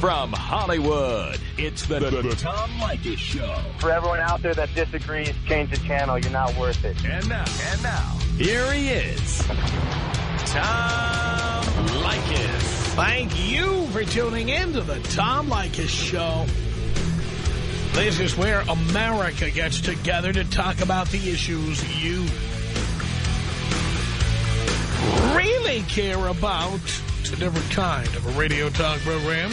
From Hollywood, it's the, the, the Tom Leykis Show. For everyone out there that disagrees, change the channel. You're not worth it. And now, and now, here he is, Tom Leykis. Thank you for tuning in to the Tom Leykis Show. This is where America gets together to talk about the issues you really care about. It's a different kind of a radio talk program.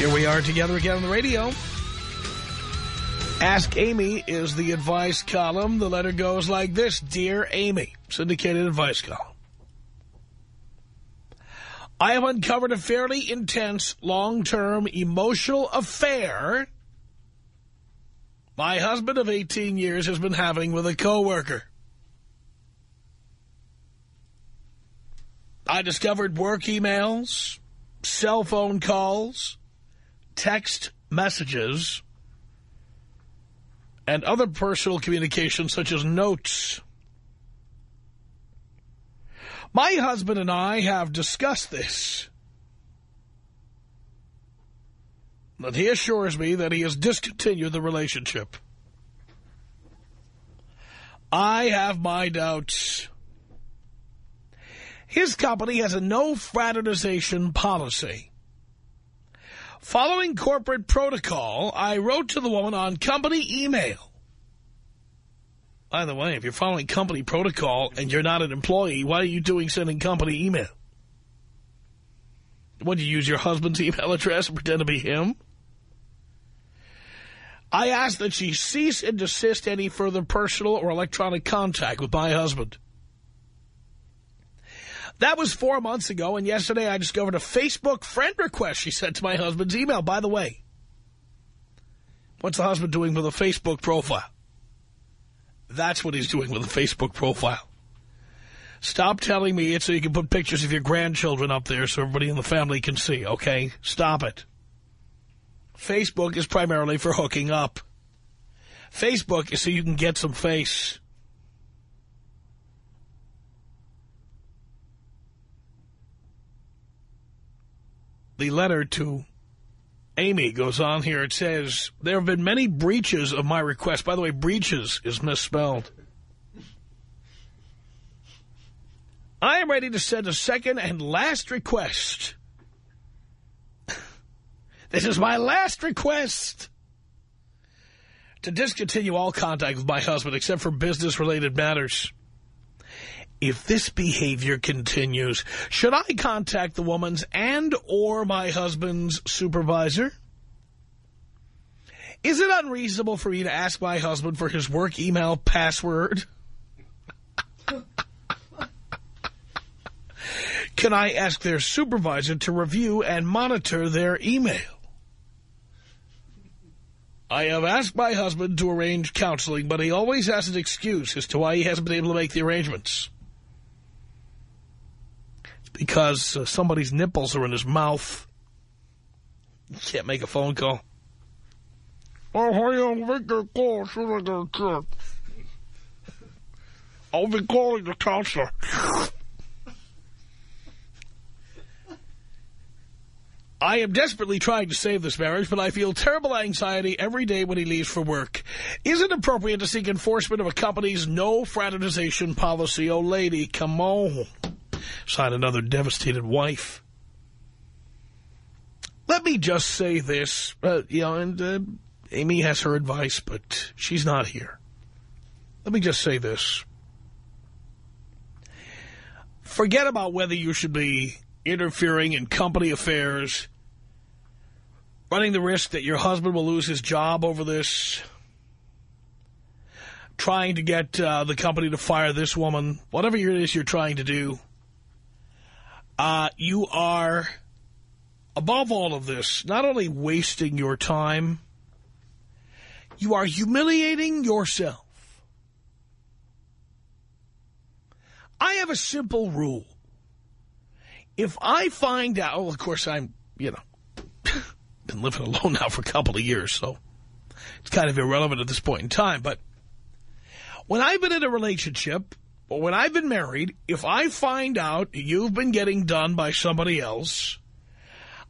Here we are together again on the radio. Ask Amy is the advice column. The letter goes like this. Dear Amy, syndicated advice column. I have uncovered a fairly intense, long-term emotional affair my husband of 18 years has been having with a coworker. I discovered work emails, cell phone calls, text messages, and other personal communication such as notes. My husband and I have discussed this. But he assures me that he has discontinued the relationship. I have my doubts. His company has a no fraternization policy. Following corporate protocol, I wrote to the woman on company email. By the way, if you're following company protocol and you're not an employee, why are you doing sending company email? Would you use your husband's email address and pretend to be him? I asked that she cease and desist any further personal or electronic contact with my husband. That was four months ago, and yesterday I discovered a Facebook friend request she sent to my husband's email. By the way, what's the husband doing with a Facebook profile? That's what he's doing with a Facebook profile. Stop telling me it's so you can put pictures of your grandchildren up there so everybody in the family can see, okay? Stop it. Facebook is primarily for hooking up. Facebook is so you can get some face. The letter to Amy goes on here. It says, there have been many breaches of my request. By the way, breaches is misspelled. I am ready to send a second and last request. this is my last request to discontinue all contact with my husband except for business-related matters. If this behavior continues, should I contact the woman's and or my husband's supervisor? Is it unreasonable for me to ask my husband for his work email password? Can I ask their supervisor to review and monitor their email? I have asked my husband to arrange counseling, but he always has an excuse as to why he hasn't been able to make the arrangements because uh, somebody's nipples are in his mouth. You can't make a phone call. Oh, make a call soon as I get I'll be calling the counselor. I am desperately trying to save this marriage, but I feel terrible anxiety every day when he leaves for work. Is it appropriate to seek enforcement of a company's no fraternization policy? Oh, lady, come on sign another devastated wife. Let me just say this, uh, you know, and uh, Amy has her advice, but she's not here. Let me just say this. Forget about whether you should be interfering in company affairs, running the risk that your husband will lose his job over this, trying to get uh, the company to fire this woman, whatever it is you're trying to do. Uh, you are above all of this, not only wasting your time, you are humiliating yourself. I have a simple rule. If I find out, well, of course, I'm, you know, been living alone now for a couple of years, so it's kind of irrelevant at this point in time. But when I've been in a relationship, or when I've been married, if I find out you've been getting done by somebody else,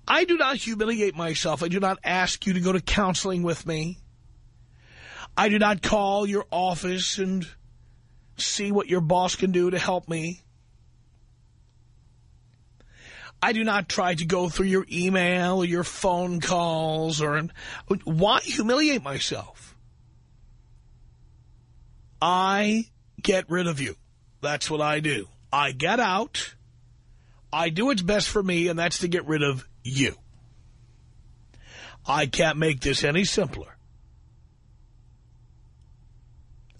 I do not humiliate myself. I do not ask you to go to counseling with me. I do not call your office and see what your boss can do to help me. I do not try to go through your email or your phone calls or why humiliate myself? I get rid of you. That's what I do. I get out. I do what's best for me, and that's to get rid of you. I can't make this any simpler.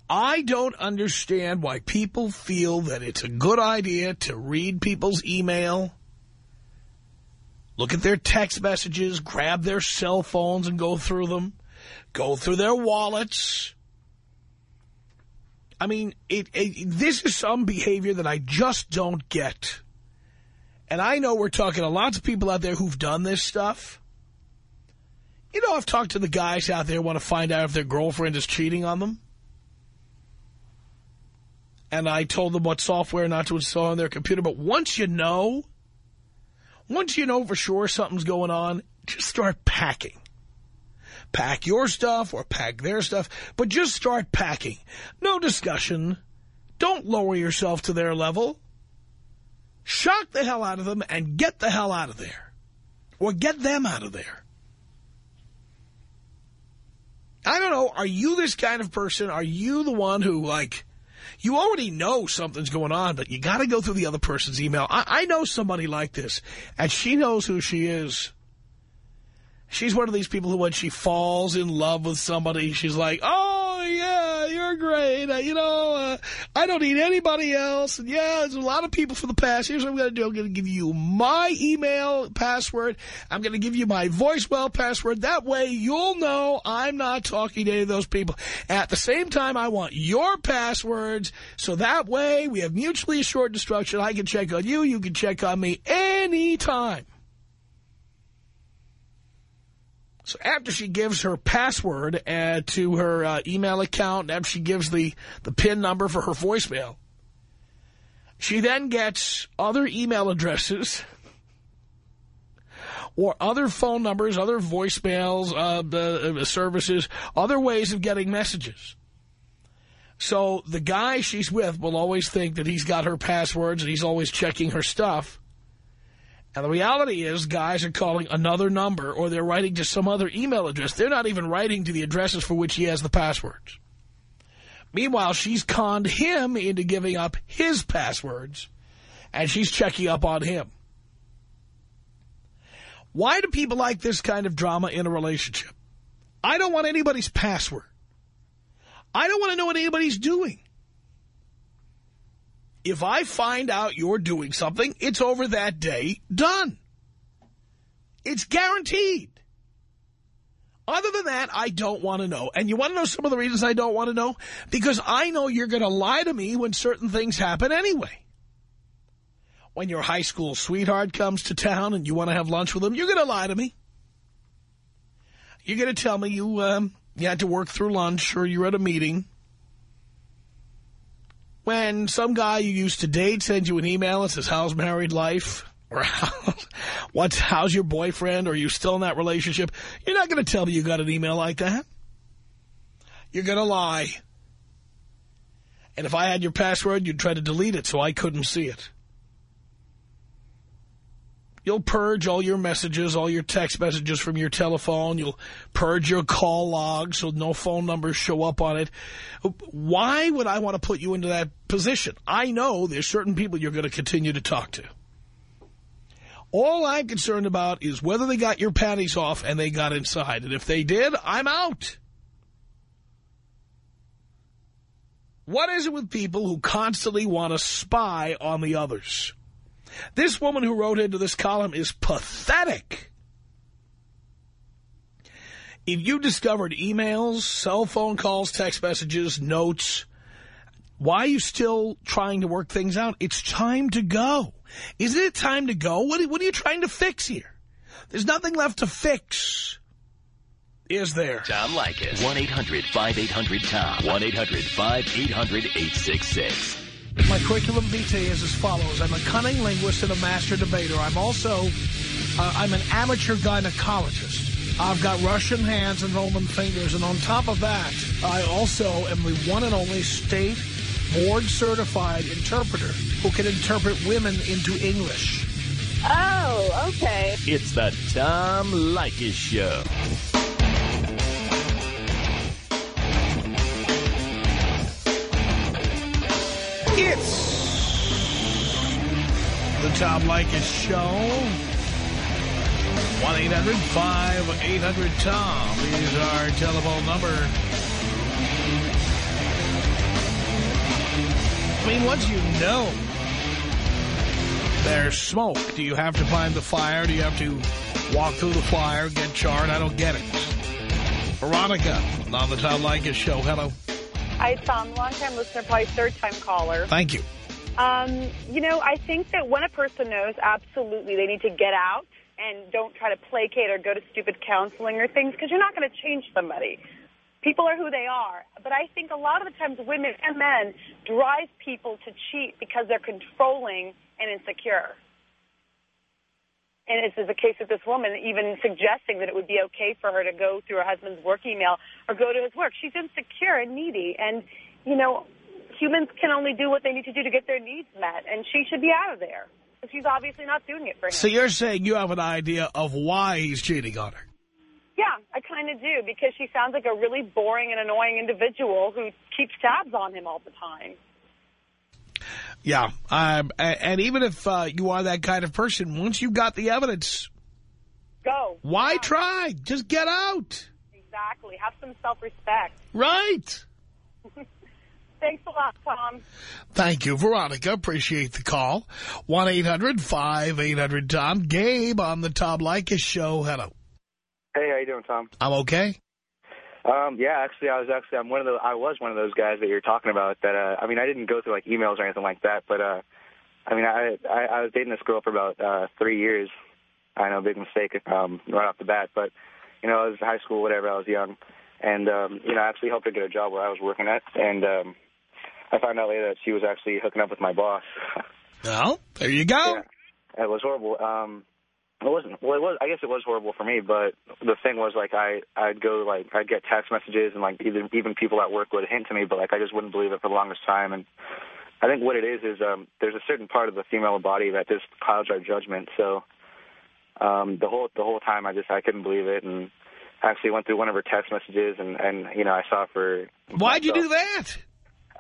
I don't understand why people feel that it's a good idea to read people's email look at their text messages, grab their cell phones and go through them, go through their wallets. I mean, it, it, this is some behavior that I just don't get. And I know we're talking to lots of people out there who've done this stuff. You know, I've talked to the guys out there who want to find out if their girlfriend is cheating on them. And I told them what software not to install on their computer. But once you know once you know for sure something's going on, just start packing. Pack your stuff or pack their stuff, but just start packing. No discussion. Don't lower yourself to their level. Shock the hell out of them and get the hell out of there. Or get them out of there. I don't know, are you this kind of person? Are you the one who, like, you already know something's going on, but you got to go through the other person's email. I, I know somebody like this, and she knows who she is. She's one of these people who, when she falls in love with somebody, she's like, oh, yeah, you're great. Uh, you know, uh, I don't need anybody else. And, yeah, there's a lot of people from the past. Here's what I'm going to do. I'm going to give you my email password. I'm going to give you my voicemail password. That way you'll know I'm not talking to any of those people. At the same time, I want your passwords. So that way we have mutually assured destruction. I can check on you. You can check on me anytime. So after she gives her password uh, to her uh, email account, after she gives the, the PIN number for her voicemail, she then gets other email addresses or other phone numbers, other voicemails, uh, the, uh, services, other ways of getting messages. So the guy she's with will always think that he's got her passwords and he's always checking her stuff. And the reality is guys are calling another number or they're writing to some other email address. They're not even writing to the addresses for which he has the passwords. Meanwhile, she's conned him into giving up his passwords and she's checking up on him. Why do people like this kind of drama in a relationship? I don't want anybody's password. I don't want to know what anybody's doing if I find out you're doing something, it's over that day, done. It's guaranteed. Other than that, I don't want to know. And you want to know some of the reasons I don't want to know? Because I know you're going to lie to me when certain things happen anyway. When your high school sweetheart comes to town and you want to have lunch with them, you're going to lie to me. You're going to tell me you, um, you had to work through lunch or you're at a meeting when some guy you used to date sends you an email and says, how's married life? Or what's, how's your boyfriend? Or are you still in that relationship? You're not going to tell me you got an email like that. You're going to lie. And if I had your password, you'd try to delete it so I couldn't see it. You'll purge all your messages, all your text messages from your telephone. You'll purge your call log so no phone numbers show up on it. Why would I want to put you into that position? I know there's certain people you're going to continue to talk to. All I'm concerned about is whether they got your panties off and they got inside. And if they did, I'm out. What is it with people who constantly want to spy on the others? This woman who wrote into this column is pathetic. If you discovered emails, cell phone calls, text messages, notes, why are you still trying to work things out? It's time to go. Isn't it time to go? What, are you trying to fix here? There's nothing left to fix. Is there? Tom Leykis. 1-800-5800-TOM. 1-800-5800-866. My curriculum vitae is as follows. I'm a cunning linguist and a master debater. I'm also, uh, I'm an amateur gynecologist. I've got Russian hands and Roman fingers. And on top of that, I also am the one and only state board-certified interpreter who can interpret women into English. Oh, okay. It's the Tom Leykis Show. It's the Tom Leykis Show. 1-800-5800-TOM is our telephone number. I mean, once you know there's smoke, do you have to find the fire? Do you have to walk through the fire, get charred? I don't get it. Veronica on the Tom Leykis Show. Hello. Hi, Tom. Long-time listener, probably third-time caller. Thank you. Um, you know, I think that when a person knows absolutely they need to get out and don't try to placate or go to stupid counseling or things, because you're not going to change somebody. People are who they are. But I think a lot of the times women and men drive people to cheat because they're controlling and insecure. And this is the case with this woman, even suggesting that it would be okay for her to go through her husband's work email or go to his work. She's insecure and needy. And, you know, humans can only do what they need to do to get their needs met. And she should be out of there. She's obviously not doing it for him. So you're saying you have an idea of why he's cheating on her? Yeah, I kind of do, because she sounds like a really boring and annoying individual who keeps tabs on him all the time. Yeah, um, and even if uh, you are that kind of person, once you've got the evidence, Go. why Yeah, try? Just get out. Exactly. Have some self-respect. Right. Thanks a lot, Tom. Thank you, Veronica. Appreciate the call. 1-800-5800-TOM. Gabe on the Tom Leykis Show. Hello. Hey, how you doing, Tom? I'm okay. Um, yeah, actually, I was actually I'm one of the I was one of those guys that you're talking about. That uh, I mean, I didn't go through like emails or anything like that, but uh, I mean, I, I I was dating this girl for about uh, three years. I know, big mistake um, right off the bat, but you know, I was in high school, whatever. I was young, and um, you know, I actually helped her get a job where I was working at, and um, I found out later that she was actually hooking up with my boss. Well, there you go. Yeah, it was horrible. Um, it wasn't. Well, it was. I guess it was horrible for me. But the thing was, like, I I'd go like I'd get text messages and like even even people at work would hint to me, but like I just wouldn't believe it for the longest time. And I think what it is is um, there's a certain part of the female body that just clouds our judgment. So um, the whole the whole time I just I couldn't believe it, and I actually went through one of her text messages, and and you know I saw for Why'd you do that?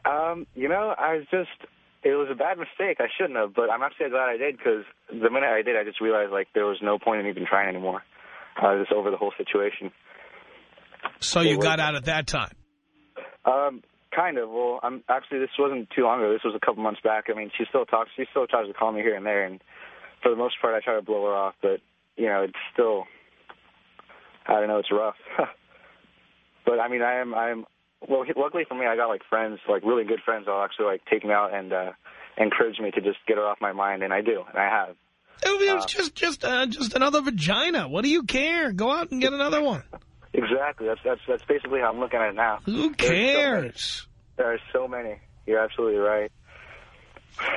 um, you know, I was just, it was a bad mistake. I shouldn't have, but I'm actually glad I did because the minute I did, I just realized, like, there was no point in even trying anymore. I was just over the whole situation. So you got out at that time. Um, kind of. Well, I'm actually, this wasn't too long ago. This was a couple months back. I mean, she still talks, she still tries to call me here and there, and for the most part, I try to blow her off, but, you know, it's still, I don't know, it's rough. but, I mean, I am, I am, well, luckily for me, I got like friends, like really good friends. that'll actually like take me out and uh, encourage me to just get her off my mind, and I do, and I have. It was Uh, just just uh, just another vagina. What do you care? Go out and get another one. Exactly. That's that's that's basically how I'm looking at it now. Who There's so many. cares? There are so many. You're absolutely right.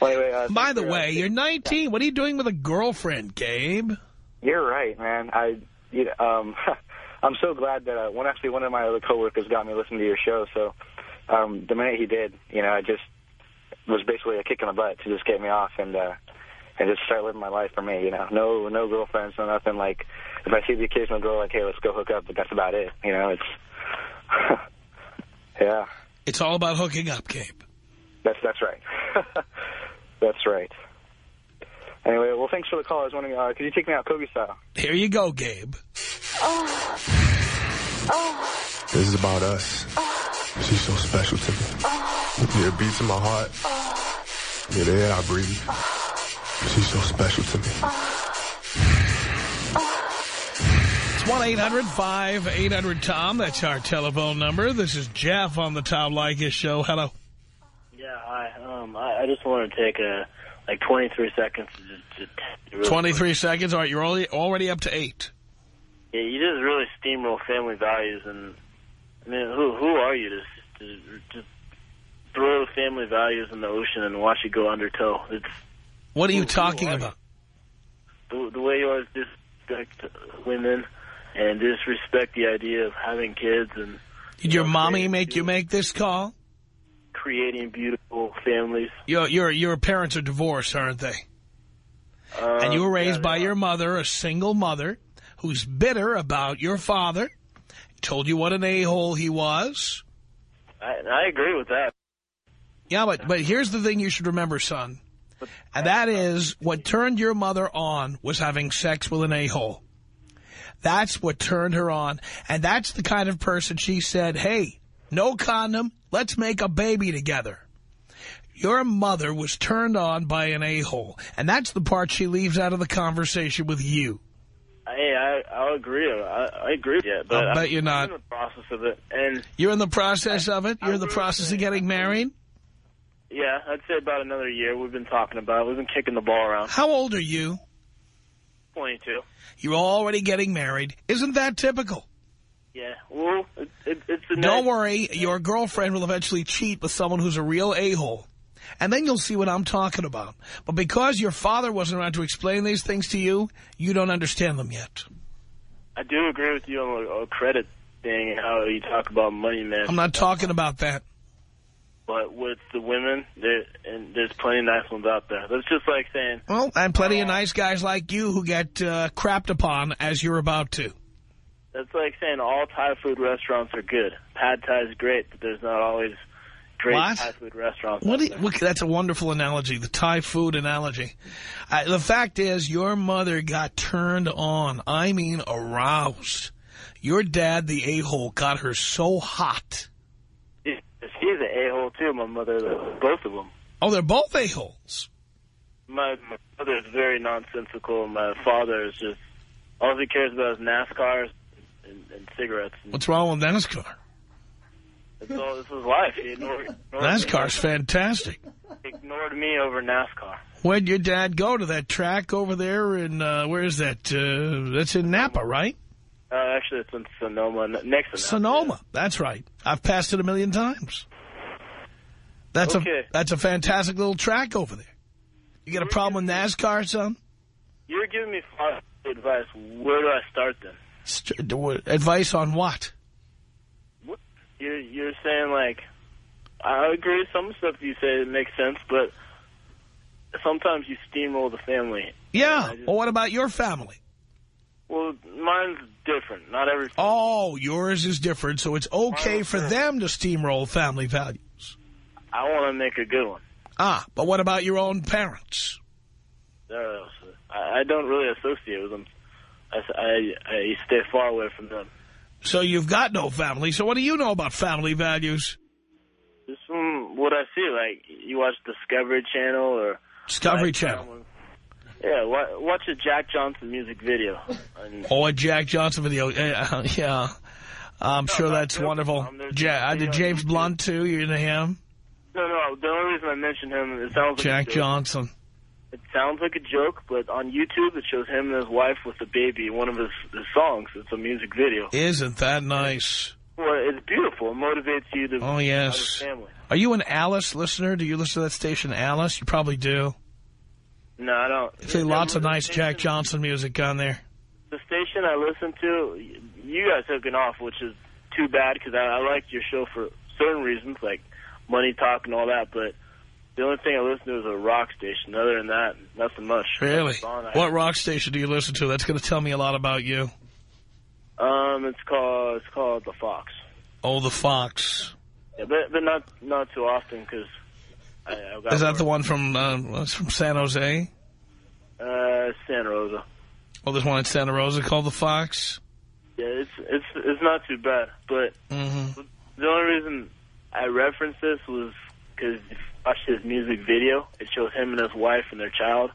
well, anyway, uh, By the uh, way, you're 19. What are you doing with a girlfriend, Gabe? You're right, man. I, you know, um, I'm so glad that uh, one actually one of my other coworkers got me listening to your show. So um, the minute he did, you know, I just was basically a kick in the butt to just get me off and uh, and just start living my life for me. You know, no no girlfriends, no nothing. Like if I see the occasional girl, like hey, let's go hook up, but that's about it. You know, it's yeah, It's all about hooking up, Gabe. that's that's right. that's right. Anyway, well, thanks for the call. I was wondering, uh, could you take me out Kobe style? Here you go, Gabe. This is about us. She's so special to me. Yeah, it beats in my heart. Yeah, the air I breathe. She's so special to me. It's 1-800-5800-TOM. That's our telephone number. This is Jeff on the Tom Leykis show. Hello. Yeah, hi. Um, I, I just want to take a like 23 seconds. To just, just 23 seconds. All right, you're already, already up to eight. Yeah, you just really steamroll family values, and I mean, who who are you to, to just throw family values in the ocean and watch it go under tow? It's What are you Who- who talking are you? about? the, the way you always disrespect women and disrespect the idea of having kids and Did your know, mommy make you make this call? creating beautiful families. Your your your parents are divorced, aren't they? Um, And you were raised yeah, by your mother, a single mother, who's bitter about your father. Told you what an a-hole he was. I, I agree with that. Yeah, but but here's the thing you should remember, son. And that is what turned your mother on was having sex with an a-hole. That's what turned her on. And that's the kind of person she said, hey, no condom, let's make a baby together. Your mother was turned on by an a-hole. And that's the part she leaves out of the conversation with you. Hey, I I'll agree. I, I agree. Yeah, but I'll bet I'm you're not. I'm in the process of it, and You're in the process of it? You're in the I- process of getting married? yeah, I'd say about another year. We've been talking about. it. We've been kicking the ball around. How old are you? Twenty-two. You're already getting married. Isn't that typical? Yeah. Well, it, it, it's a Don't nice- worry, your girlfriend will eventually cheat with someone who's a real a-hole. And then you'll see what I'm talking about. But because your father wasn't around to explain these things to you, you don't understand them yet. I do agree with you on the uh, credit thing and how you talk about money, man. I'm not talking about that. But with the women, there and there's plenty of nice ones out there. That's just like saying, Well, and plenty of nice guys like you who get uh, crapped upon as you're about to. that's like saying all Thai food restaurants are good. Pad Thai is great, but there's not always great What? Thai food restaurants. What you, that's a wonderful analogy, the Thai food analogy. Uh, the fact is, your mother got turned on. I mean, aroused. Your dad, the a-hole, got her so hot. He's an a-hole too. My mother, both of them. Oh, they're both a-holes. My, my mother is very nonsensical. My father is just all he cares about is NASCARs and, and cigarettes. And What's wrong with NASCAR? It's all this is life. He ignored, ignored NASCAR's me, fantastic. ignored me over NASCAR. Where'd your dad go to that track over there in, uh, where is that? Uh, that's in Napa, right? Uh, actually, it's in Sonoma, next to Sonoma. That's right. I've passed it a million times. That's Okay. a that's a fantastic little track over there. You got a problem with NASCAR, son? You're giving me advice. Where do I start then? St- Advice on what? You're you're saying like I agree with some stuff you say it makes sense, but sometimes you steamroll the family. Yeah. Just- Well, what about your family? Well, mine's different. Not every. Oh, yours is different, so it's okay for them to steamroll family values. I want to make a good one. Ah, but what about your own parents? Uh, I, I don't really associate with them. I, I, I stay far away from them. So you've got no family, so what do you know about family values? Just from what I see, like you watch Discovery Channel or Discovery like, Channel. Yeah, watch a Jack Johnson music video. And Oh, a Jack Johnson video. Uh, yeah. I'm sure that's wonderful. Um, Ja- I did James Blunt, too? You into him? no, no. The only reason I mentioned him, it sounds like Jack joke. Johnson. It sounds like a joke, but on YouTube it shows him and his wife with the baby. One of his, his songs. It's a music video. Isn't that nice? Well, it's beautiful. It motivates you to. Oh, yes. family. Are you an Alice listener? Do you listen to that station, Alice? You probably do. No, I don't. They play lots of nice Jack Johnson music on there. The station I listen to, you guys took it off, which is too bad because I, I liked your show for certain reasons, like money talk and all that. But the only thing I listen to is a rock station. Other than that, nothing much. Really? That's on. I- What rock station do you listen to? That's going to tell me a lot about you. Um, it's called it's called the Fox. Oh, the Fox. Yeah, but but not not too often because I, I got Is that work. the one from, uh, from San Jose? Uh, Santa Rosa. Oh, there's one in Santa Rosa called the Fox? Yeah, it's it's it's not too bad, but Mm-hmm. the only reason I referenced this was because if you watch his music video, it shows him and his wife and their child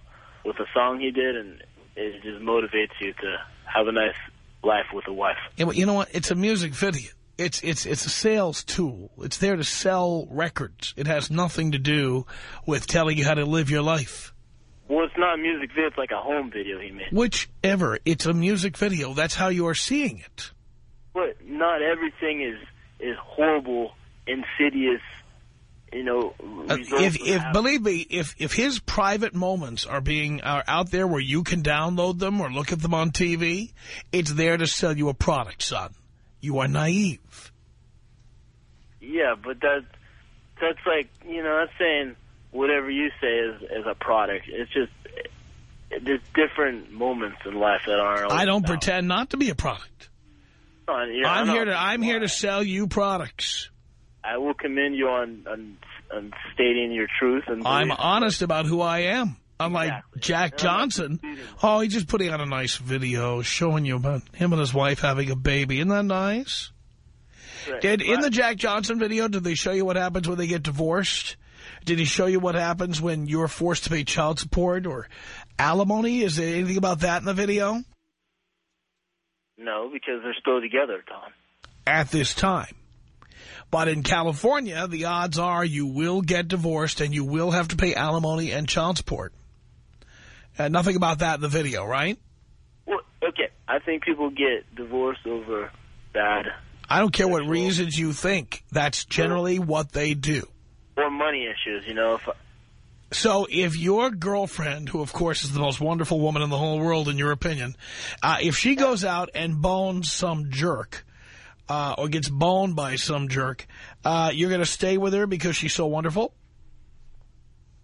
with a song he did, and it just motivates you to have a nice life with a wife. Yeah, but you know what? It's a music video. It's it's it's a sales tool. It's there to sell records. It has nothing to do with telling you how to live your life. Well, it's not a music video. It's like a home video he made. Whichever. It's a music video. That's how you are seeing it. But not everything is is horrible, insidious. You know, Uh, if if believe me, if if his private moments are being are out there where you can download them or look at them on TV, it's there to sell you a product, son. You are naive. Yeah, but that that's like you know that's saying whatever you say is is a product. It's just there's different moments in life that aren't. I don't always pretend not to be a product. about- Yeah, I'm here to I'm here to sell you products. I will commend you on on, on stating your truth and. I'm honest about who I am. Unlike Exactly. Jack Johnson. Oh, he's just putting out a nice video showing you about him and his wife having a baby. Isn't that nice? Right. Did in the Jack Johnson video, did they show you what happens when they get divorced? Did he show you what happens when you're forced to pay child support or alimony? Is there anything about that in the video? no, because they're still together, Tom. At this time. But in California, the odds are you will get divorced and you will have to pay alimony and child support. Uh, nothing about that in the video, right? Well, okay, I think people get divorced over bad I don't care what reasons you think. That's generally what they do. or money issues. You know, if So if your girlfriend, who of course is the most wonderful woman in the whole world in your opinion, uh, if she goes out and bones some jerk uh, or gets boned by some jerk, uh, you're going to stay with her because she's so wonderful?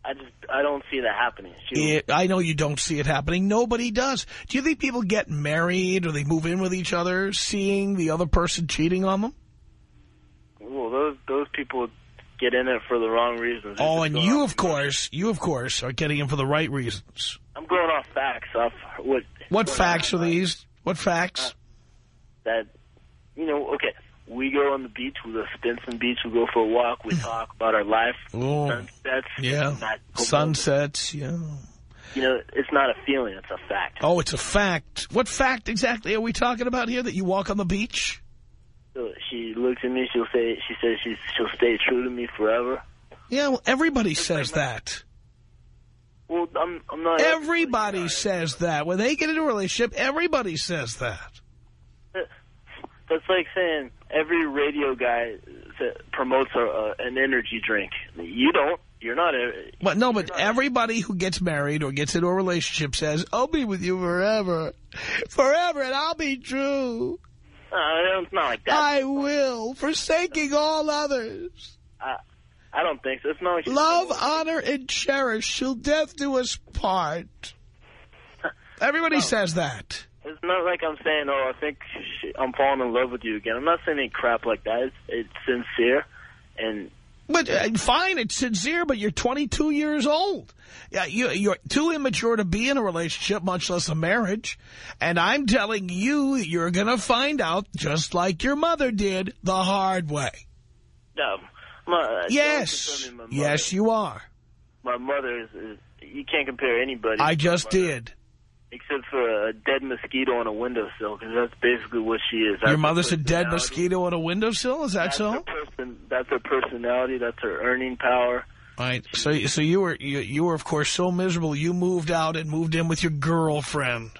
I just I don't see that happening. She, It, I know you don't see it happening. Nobody does. Do you think people get married or they move in with each other seeing the other person cheating on them? well, those those people get in it for the wrong reasons. They're Oh, and you, of course, you, of course, are getting in for the right reasons. I'm going off facts. Off what What facts are these? What facts? that you know, okay, we go on the beach, we go to Stinson Beach, we go for a walk, we mm. talk about our life, Oh, sunsets, yeah. Sunsets, yeah. You know, it's not a feeling, it's a fact. Oh, it's a fact. What fact exactly are we talking about here? That you walk on the beach? So she looks at me, she'll say, she says she's, she'll stay true to me forever. Yeah, well, everybody says that. Well, I'm, I'm not. Everybody says that. When they get into a relationship, everybody says that. That's like saying every radio guy that promotes a, a, an energy drink. You don't. You're not a. But no, but everybody who gets married or gets into a relationship says, I'll be with you forever. Forever, and I'll be true. Uh, it's not like that. I will, forsaking all others. I, I don't think so. It's not like Love, honor, and cherish Shall death do us part. Everybody says that. It's not like I'm saying, oh, I think I'm falling in love with you again. I'm not saying any crap like that. It's, it's sincere, and But uh, fine, it's sincere, but you're 22 years old. Yeah, you, you're too immature to be in a relationship, much less a marriage. And I'm telling you, you're going to find out, just like your mother did, the hard way. no. My, Yes. don't compare me to my mother. Yes, you are. My mother is, is. You can't compare anybody. I just did. Except for a dead mosquito on a windowsill, because that's basically what she is. That's Your mother's a dead mosquito on a windowsill? Is that That's so? her person. That's her personality. That's her earning power. Right. So, so you were, you, you were, of course, so miserable, you moved out and moved in with your girlfriend.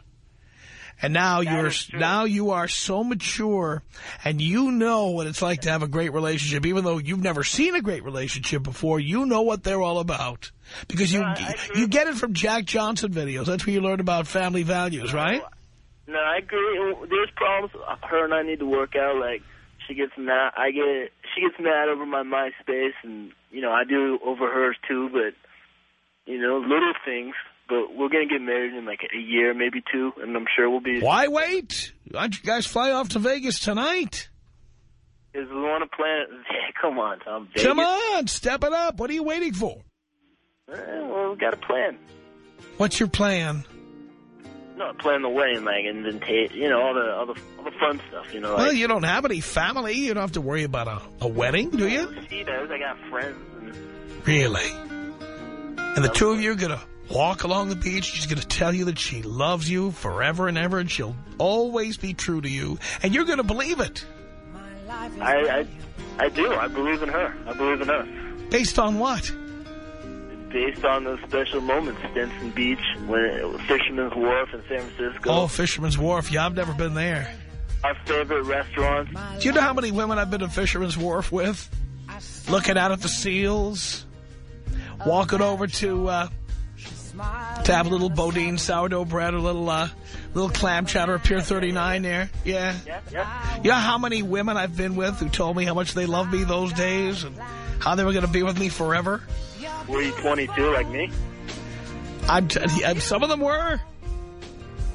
And now That you're, now you are so mature and you know what it's like to have a great relationship, even though you've never seen a great relationship before. You know what they're all about because you, agree. you get it from Jack Johnson videos. That's where you learn about family values, right? No, I agree. There's problems. Her and I need to work out. Like she gets mad. I get. She gets mad over my MySpace, and you know I do over hers too. But you know, little things. But we're gonna get married in like a year, maybe two, and I'm sure we'll be. Why wait? Why don't you guys fly off to Vegas tonight? Because we want to plan. Come on, Tom. Vegas. Come on, step it up. What are you waiting for? Eh, well, we got a plan. What's your plan? No, plan the wedding, like and then take, You know, all the all the all the fun stuff. You know, Well, you don't have any family. You don't have to worry about a, a wedding, do you? She does. I got friends. And, Really? And the two of you are going to walk along the beach. She's going to tell you that she loves you forever and ever, and she'll always be true to you. And you're going to believe it. I, I, I do. I believe in her. I believe in her. Based on what? Based on those special moments, Stinson Beach, when Fisherman's Wharf in San Francisco. Oh, Fisherman's Wharf. Yeah, I've never been there. Our favorite restaurant. Do you know how many women I've been to Fisherman's Wharf with? Looking out at the seals. Walking over to uh, to have a little Boudin sourdough bread, a little uh, little clam chowder at Pier 39 there. Yeah. Yeah, yeah. You know how many women I've been with who told me how much they loved me those days and how they were going to be with me forever? Were you 22 like me? I'm, t I'm some of them were.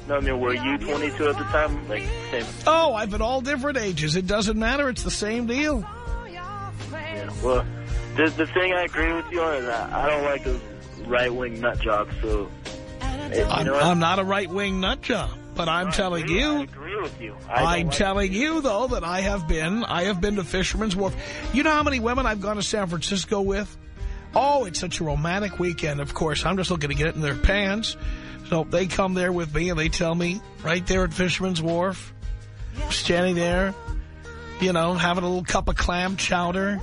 No, I mean, were you 22 at the time? Like, same. Oh, I've been all different ages. It doesn't matter. It's the same deal. Yeah. Well, the, the thing I agree with you on is that I don't like those right-wing nut jobs, so... Eh, you I'm. I'm not a right-wing nut job, but I'm I telling agree- I you... agree with you. I I'm like- telling you, though, that I have been, I have been to Fisherman's Wharf. You know how many women I've gone to San Francisco with? Oh, it's such a romantic weekend, of course. I'm just looking to get it in their pants. So they come there with me and they tell me, right there at Fisherman's Wharf, standing there, you know, having a little cup of clam chowder.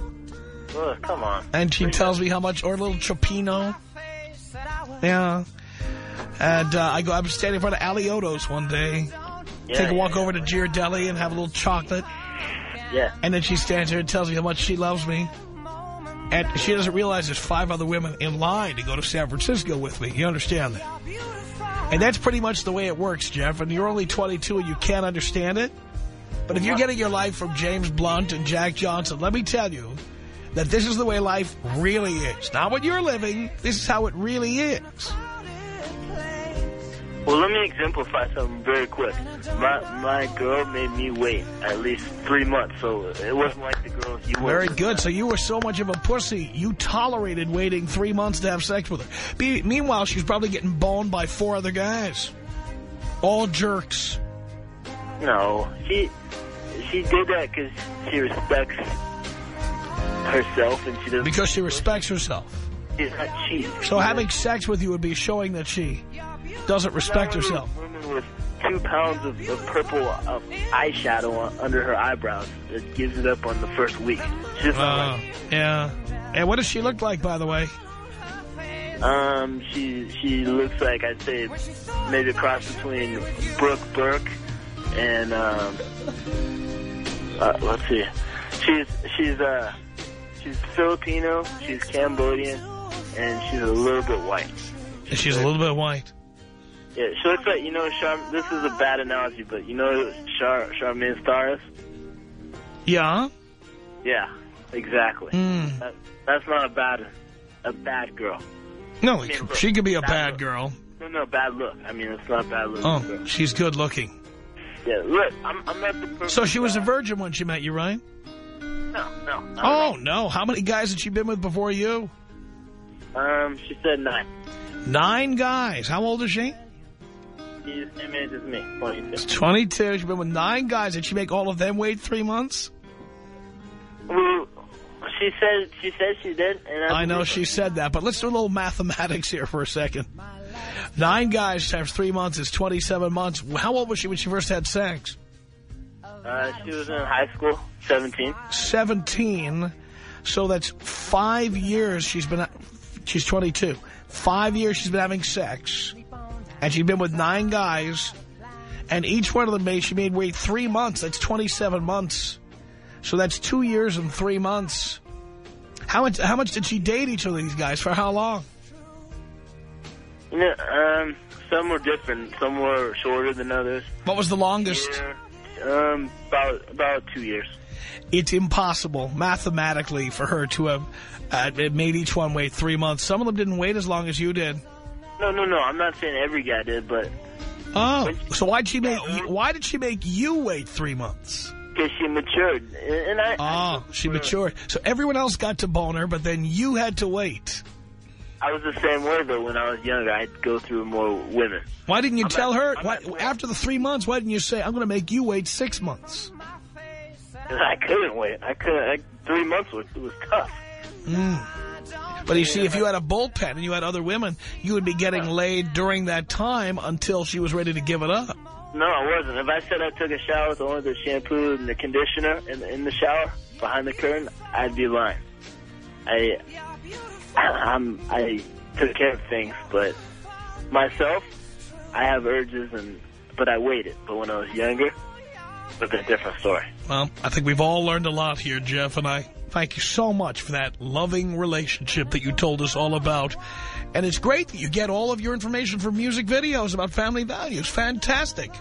Ugh, come on. And she tells me how much, or a little cioppino. Yeah. And uh, I go, I'm standing in front of Alioto's one day. Yeah, Take a walk yeah, over to Ghirardelli and have a little chocolate. Yeah. And then she stands there and tells me how much she loves me. And she doesn't realize there's five other women in line to go to San Francisco with me. You understand that? And that's pretty much the way it works, Jeff. And you're only 22 and you can't understand it. But if you're getting your life from James Blunt and Jack Johnson, let me tell you that this is the way life really is. Not what you're living. This is how it really is. Well, let me exemplify something very quick. My my girl made me wait at least three months, so it wasn't like the girls you were Very good. So you were so much of a pussy, you tolerated waiting three months to have sex with her. Be meanwhile, she's probably getting boned by four other guys. All jerks. No, she she did that because she respects herself and she doesn't. Because she respects herself. she's not cheating. So having sex with you would be showing that she doesn't respect herself. a Woman with two pounds of, of purple uh, eyeshadow on, under her eyebrows that gives it up on the first week. She's Uh, yeah. And what does she look like, by the way? um, she she looks like I'd say maybe a cross between Brooke Burke and um, uh, let's see, she's she's uh she's Filipino, she's Cambodian, and she's a little bit white. And she's a little bit white. Yeah, she looks like you know. Char- this is a bad analogy, but you know Char- Charmaine Starris. Yeah? Yeah, exactly. Mm. That, that's not a bad, a bad girl. No, mean, look, she could be a that bad girl. No, no, bad look. I mean, it's not bad look. Oh, she's good looking. Yeah, look, I'm, I'm not the So she was a virgin when she met you, right? No, no. Oh, no. How many guys had she been with before you? Um, she said nine. Nine guys. How old is she? She's the same age as me, 22. 22. She's been with nine guys. Did she make all of them wait three months? Well, she said she said she did, and I, I know she said that, but let's do a little mathematics here for a second. Nine guys times three months is 27 months. How old was she when she first had sex? Uh, she was in high school, 17. 17. So that's five years she's been, she's 22. Five years she's been having sex. And she's been with nine guys. And each one of them made, she made wait three months. That's 27 months. So that's two years and three months. How much, how much did she date each of these guys? For how long? You know, um, some were different. Some were shorter than others. What was the longest? Yeah, um, about about two years. It's impossible mathematically for her to have uh, made each one wait three months. Some of them didn't wait as long as you did. No, no, no. I'm not saying every guy did, but Oh, so why'd she make? You, why did she make you wait three months? because she matured, and I. Oh, she matured. So everyone else got to bone her, but then you had to wait. I was the same way though. When I was younger, I'd go through more women. Why didn't you I'm tell not- her? Why, after the three months, why didn't you say, I'm going to make you wait six months? I couldn't wait. I couldn't. I, three months was was tough. Hmm. But you see, if you had a bullpen and you had other women, you would be getting laid during that time until she was ready to give it up. No, I wasn't. If I said I took a shower with only the shampoo and the conditioner in, in the shower behind the curtain, I'd be lying. I, I'm, I took care of things, but myself, I have urges, and but I waited. But when I was younger, it was a different story. Well, I think we've all learned a lot here, Jeff, and I thank you so much for that loving relationship that you told us all about. And it's great that you get all of your information from music videos about family values. Fantastic.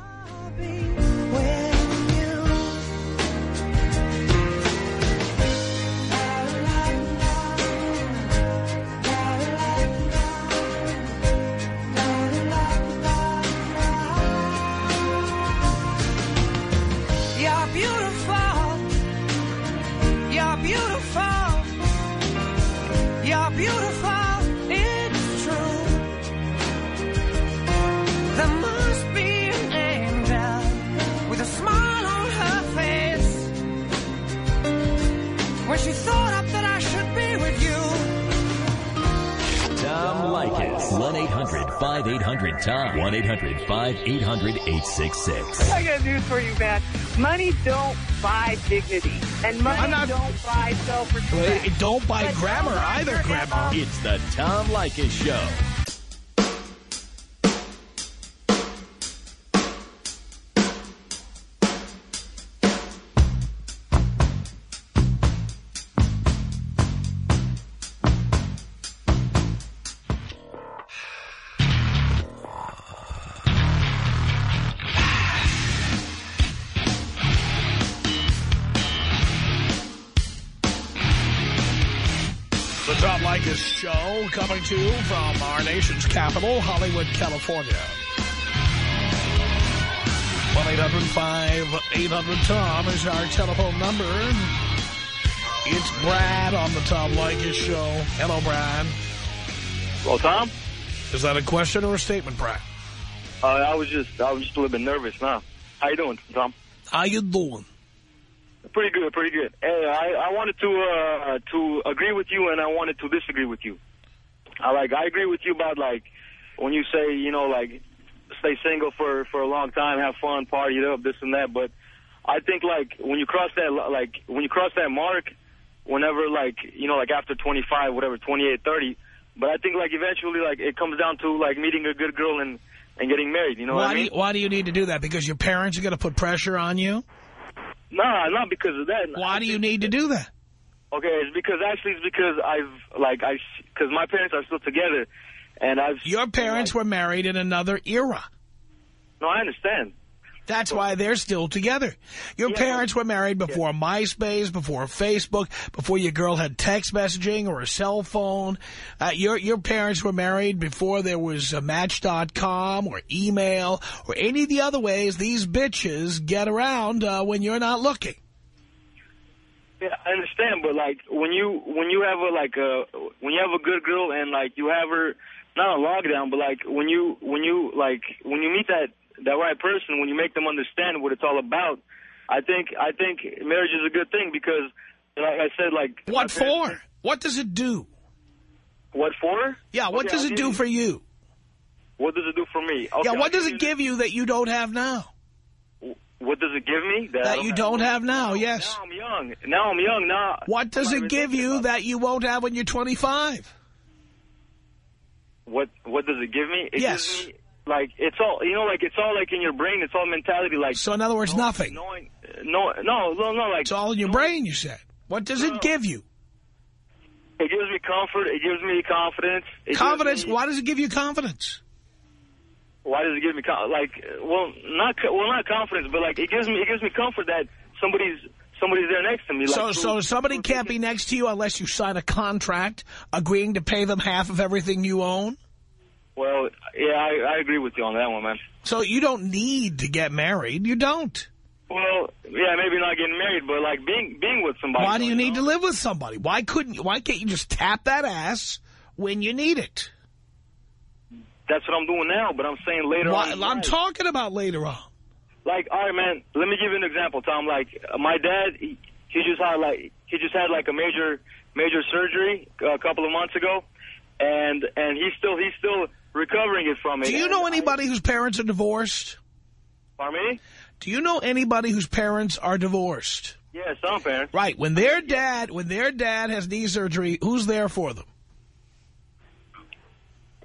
1-800-5800-TOM. 1-800-5800-866. I got news for you, man. Money don't buy dignity, and money not- don't buy self-respect. Don't buy But grammar don't either, ever, Grandma. It's the Tom Leykis Show. To you from our nation's capital, Hollywood, California. 1-800-5800-TOM is our telephone number. It's Brad on the Tom Leykis Show. Hello, Brad. Well, Tom, Is that a question or a statement, Brad? uh, I was just I was just a little bit nervous now. How you doing, Tom? How you doing? Pretty good, pretty good. Hey, I, I wanted to uh, to agree with you, and I wanted to disagree with you. I like I agree with you about like when you say you know like stay single for for a long time, have fun, party it up, this and that. But I think like when you cross that like when you cross that mark, whenever like you know like after 25, whatever 28, 30. But I think like eventually like it comes down to like meeting a good girl and and getting married. You know why, what I do you, why do you need to do that? Because your parents are going to put pressure on you? Nah, not because of that. Why do you need to do that? Okay, it's because actually it's because I've like I because my parents are still together, and I've Your parents were married in another era. no, I understand. That's why they're still together. Your Yeah. parents were married before MySpace, before Facebook, before your girl had text messaging or a cell phone. Uh, your your parents were married before there was uh, Match.com or email or any of the other ways these bitches get around uh, when you're not looking. Yeah, I understand, but like when you when you have a like a when you have a good girl and like you have her not a lockdown, but like when you when you like when you meet that that right person, when you make them understand what it's all about, I think I think marriage is a good thing because like I said, like What parents- for? What does it do? What for? Yeah, what Okay, does I'll it do for you? What does it do for me? Okay, yeah, I'll what does give it give you that you don't have now? What does it give me? I That you don't have now, yes. Now I'm young. Now I'm young. Now What does it give you that you won't have when you're 25? What What does it give me? It Yes. gives me like it's all you know, like it's all like in your brain. It's all mentality. Like So in other words, nothing. knowing, no, no, no, no. Like It's all in your brain, you said. What does it give you? it gives me comfort. It gives me confidence. It Confidence. me- Why does it give you confidence? Why does it give me like? Well, not well, not confidence, but like it gives me it gives me comfort that somebody's somebody's there next to me. Like, So, who- so somebody who can't be next to you unless you sign a contract agreeing to pay them half of everything you own? Well, yeah, I, I agree with you on that one, man. So you don't need to get married. You don't. Well, yeah, maybe not getting married, but like being being with somebody. Why do you need know? to live with somebody? Why couldn't you? Why can't you just tap that ass when you need it? That's what I'm doing now, but I'm saying later Why, on. I'm talking about later on. like, all right, man. Let me give you an example, Tom. Like, my dad, he, he just had like he just had like a major major surgery a couple of months ago, and and he's still he's still recovering it from it. Do you And know I- anybody whose parents are divorced? Pardon me? Do you know anybody whose parents are divorced? Yeah, some parents. Right. When their dad, when their dad has knee surgery, who's there for them?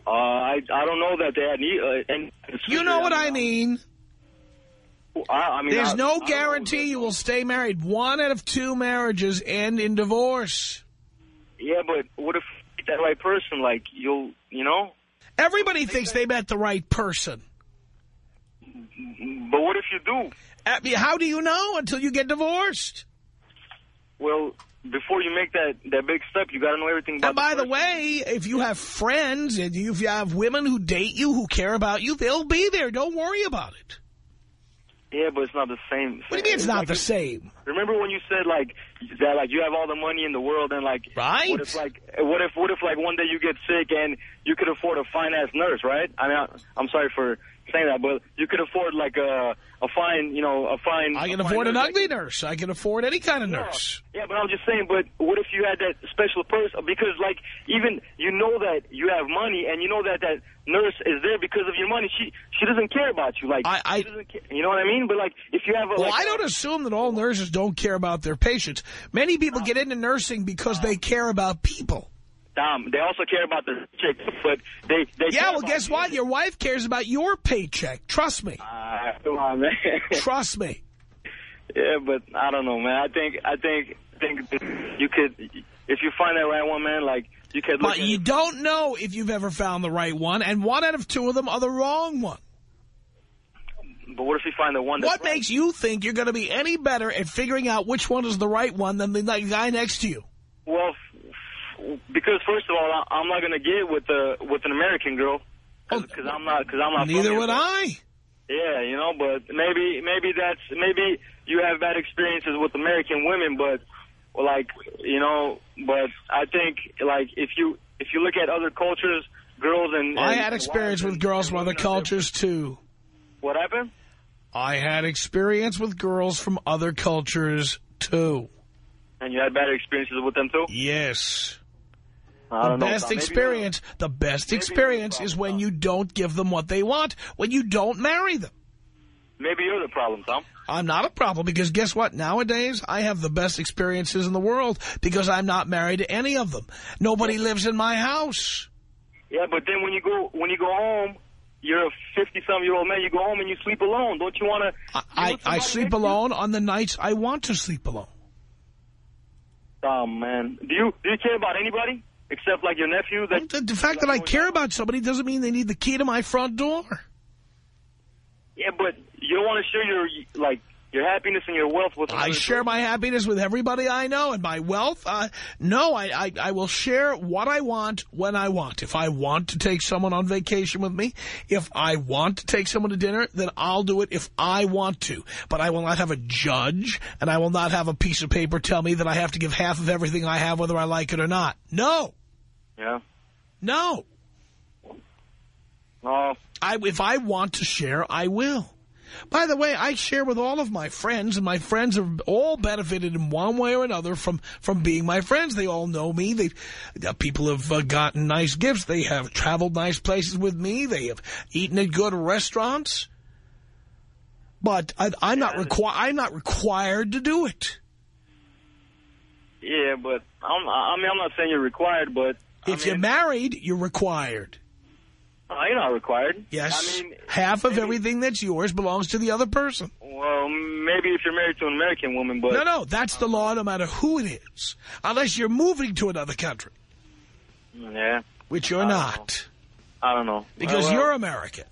Uh, I I don't know that they had knee. Uh, and You know what I mean. I, I mean, There's I- no guarantee you will stay married. One out of two marriages end in divorce. Yeah, but what if that right person? Like you'll, you know. Everybody thinks they met the right person. But what if you do? How do you know until you get divorced? Well, before you make that that big step, you got to know everything about. And by the person. way, if you have friends and if you have women who date you, who care about you, they'll be there. Don't worry about it. Yeah, but it's not the same. What do you mean it's not like the same? Remember when you said like that, like you have all the money in the world, and like, Right. What if like, what if, what if like one day you get sick and you could afford a fine ass nurse, right? I mean, I, I'm sorry for saying that, but you could afford like a a fine, you know, a fine. I can afford an nurse, ugly nurse. I can afford any kind of nurse. Yeah, but I'm just saying, but what if you had that special person? Because, like, even you know that you have money and you know that that nurse is there because of your money. She she doesn't care about you. Like, I- I- you know what I mean? But, like, if you have a. Well, like, I don't assume that all nurses don't care about their patients. Many people get into nursing because they uh-huh. care about people. Tom, they also care about their check, but they. they Yeah, well, guess what? Your wife cares about your paycheck. Trust me. Uh, come on, man. Trust me. yeah, but I don't know, man. I think I think think you could if you find that right one, man. Like you could. Look But you it- don't know if you've ever found the right one, and one out of two of them are the wrong one. But what if you find the one that's What makes you think you're going to be any better at figuring out which one is the right one than the guy next to you? Well, because first of all, I- I'm not gonna get with the with an American girl oh. because I'm not because I'm not. Neither would I. Yeah, you know, but maybe maybe that's maybe you have bad experiences with American women, but like you know, but I think like if you if you look at other cultures, girls and, I had experience with girls from other women are different. cultures, too. What happened? I had experience with girls from other cultures, too. And you had bad experiences with them too. Yes. The don't know. best Maybe- uh, experience, the best experience is when you don't give them what they want, when you don't marry them. Maybe you're the problem, Tom. I'm not a problem because guess what? Nowadays, I have the best experiences in the world because I'm not married to any of them. Nobody lives in my house. Yeah, but then when you go when you go home, you're a 50-some-year-old man. You go home and you sleep alone. Don't you want to? I, I sleep alone on the nights I want to sleep alone. Oh man, do you do you care about anybody except like your nephew? That The, the fact that I care about somebody doesn't mean they need the key to my front door. yeah, but you don't want to share your like your happiness and your wealth with. I share my happiness with everybody I know and my wealth. Uh, no, I, I, I will share what I want when I want. If I want to take someone on vacation with me, if I want to take someone to dinner, then I'll do it if I want to. But I will not have a judge and I will not have a piece of paper tell me that I have to give half of everything I have whether I like it or not. No, Yeah. no. Oh, I, if I want to share, I will. By the way, I share with all of my friends, and my friends have all benefited in one way or another from, from being my friends. They all know me. They, people have uh, gotten nice gifts. They have traveled nice places with me. They have eaten at good restaurants. But I, I'm not requi I'm not required to do it. yeah, but I'm, I mean I'm not saying you're required, but If you're married, you're required. uh, you're not required. Yes, I mean, half of everything that's yours belongs to the other person. well, maybe if you're married to an American woman, but No, no, that's the law no matter who it is. Unless you're moving to another country, yeah, which you're not. I don't know Because Well, you're American.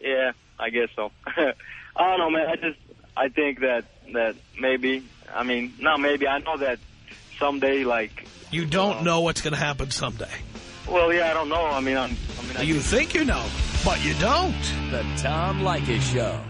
Yeah, I guess so. I don't know, man. I just I think that that maybe I mean not maybe I know that someday like You don't know what's going to happen someday. well yeah I don't know I mean I'm, I mean I You think you know, but you don't. The Tom Leykis Show.